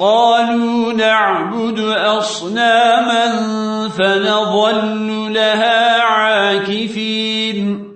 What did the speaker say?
قالوا نعبد أصناما فنظل لها عاكفين.